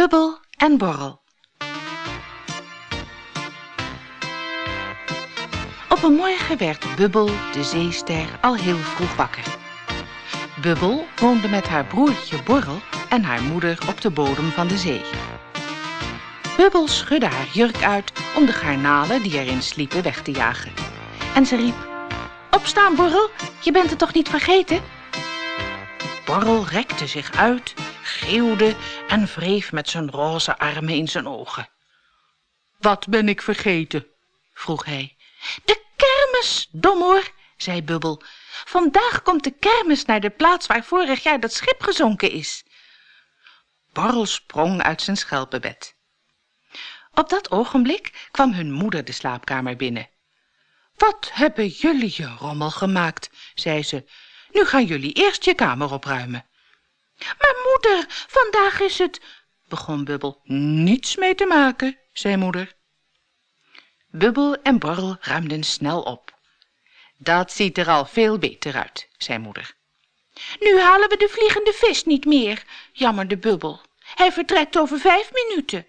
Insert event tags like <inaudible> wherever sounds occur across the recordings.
Bubbel en Borrel Op een morgen werd Bubbel, de zeester, al heel vroeg wakker. Bubbel woonde met haar broertje Borrel en haar moeder op de bodem van de zee. Bubbel schudde haar jurk uit om de garnalen die erin sliepen weg te jagen. En ze riep, opstaan Borrel, je bent het toch niet vergeten? Borrel rekte zich uit, geeuwde en wreef met zijn roze armen in zijn ogen. Wat ben ik vergeten? vroeg hij. De kermis, domoor, zei Bubbel. Vandaag komt de kermis naar de plaats waar vorig jaar dat schip gezonken is. Borrel sprong uit zijn schelpenbed. Op dat ogenblik kwam hun moeder de slaapkamer binnen. Wat hebben jullie je rommel gemaakt, zei ze. Nu gaan jullie eerst je kamer opruimen. Maar moeder, vandaag is het... begon Bubbel. Niets mee te maken, zei moeder. Bubbel en Borrel ruimden snel op. Dat ziet er al veel beter uit, zei moeder. Nu halen we de vliegende vis niet meer, jammerde Bubbel. Hij vertrekt over vijf minuten.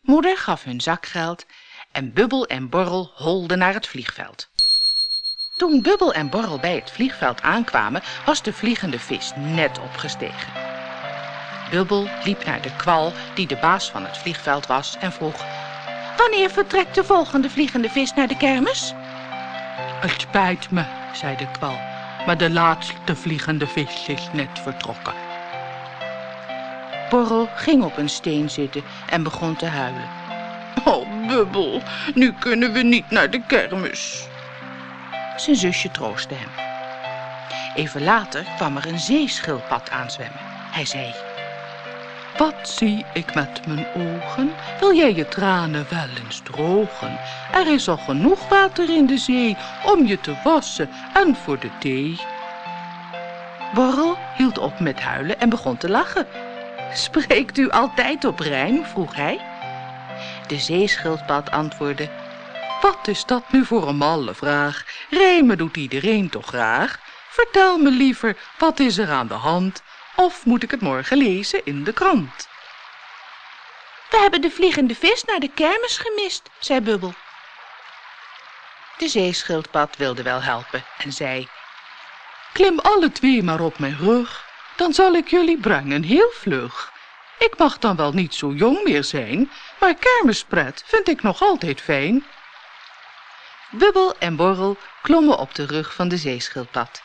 Moeder gaf hun zakgeld en Bubbel en Borrel holden naar het vliegveld. Toen Bubbel en Borrel bij het vliegveld aankwamen, was de vliegende vis net opgestegen. Bubbel liep naar de kwal, die de baas van het vliegveld was, en vroeg... Wanneer vertrekt de volgende vliegende vis naar de kermis? Het spijt me, zei de kwal, maar de laatste vliegende vis is net vertrokken. Borrel ging op een steen zitten en begon te huilen. Oh, Bubbel, nu kunnen we niet naar de kermis. Zijn zusje troostte hem. Even later kwam er een zeeschildpad aanzwemmen. Hij zei... Wat zie ik met mijn ogen? Wil jij je tranen wel eens drogen? Er is al genoeg water in de zee om je te wassen en voor de thee. Borrel hield op met huilen en begon te lachen. <laughs> Spreekt u altijd op rijm? vroeg hij. De zeeschildpad antwoordde... Wat is dat nu voor een malle vraag? Rijmen doet iedereen toch graag? Vertel me liever, wat is er aan de hand? Of moet ik het morgen lezen in de krant? We hebben de vliegende vis naar de kermis gemist, zei Bubbel. De zeeschildpad wilde wel helpen en zei... Klim alle twee maar op mijn rug, dan zal ik jullie brengen heel vlug. Ik mag dan wel niet zo jong meer zijn, maar kermispret vind ik nog altijd fijn. Bubbel en Borrel klommen op de rug van de zeeschildpad.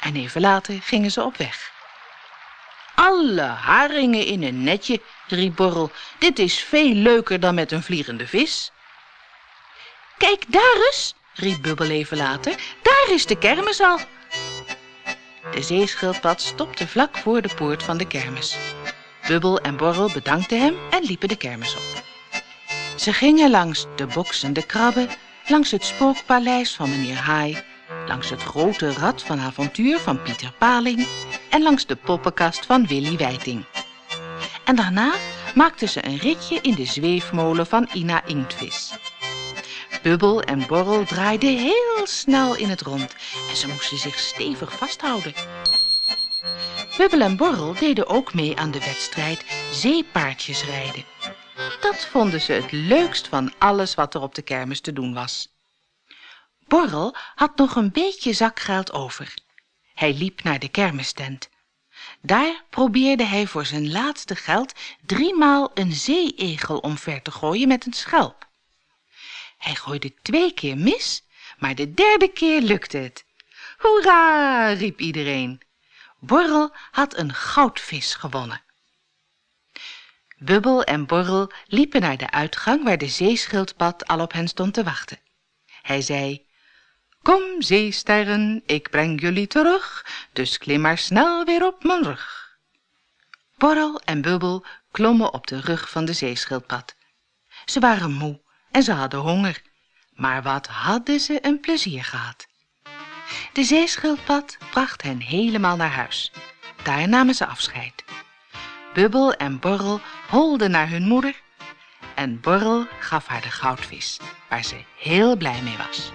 En even later gingen ze op weg. Alle haringen in een netje, riep Borrel. Dit is veel leuker dan met een vliegende vis. Kijk daar eens, riep Bubbel even later. Daar is de kermis al. De zeeschildpad stopte vlak voor de poort van de kermis. Bubbel en Borrel bedankten hem en liepen de kermis op. Ze gingen langs de boksende krabben, langs het spookpaleis van meneer Haai, langs het grote rad van avontuur van Pieter Paling en langs de poppenkast van Willy Wijting. En daarna maakten ze een ritje in de zweefmolen van Ina Inktvis. Bubbel en Borrel draaiden heel snel in het rond en ze moesten zich stevig vasthouden. Bubbel en Borrel deden ook mee aan de wedstrijd zeepaardjes rijden. Dat vonden ze het leukst van alles wat er op de kermis te doen was. Borrel had nog een beetje zakgeld over. Hij liep naar de kermistent. Daar probeerde hij voor zijn laatste geld driemaal een zeeegel omver te gooien met een schelp. Hij gooide twee keer mis, maar de derde keer lukte het. Hoera, riep iedereen. Borrel had een goudvis gewonnen. Bubbel en Borrel liepen naar de uitgang waar de zeeschildpad al op hen stond te wachten. Hij zei, Kom, zeesterren, ik breng jullie terug, dus klim maar snel weer op mijn rug. Borrel en Bubbel klommen op de rug van de zeeschildpad. Ze waren moe en ze hadden honger, maar wat hadden ze een plezier gehad. De zeeschildpad bracht hen helemaal naar huis. Daar namen ze afscheid. Bubbel en Borrel holden naar hun moeder en Borrel gaf haar de goudvis, waar ze heel blij mee was.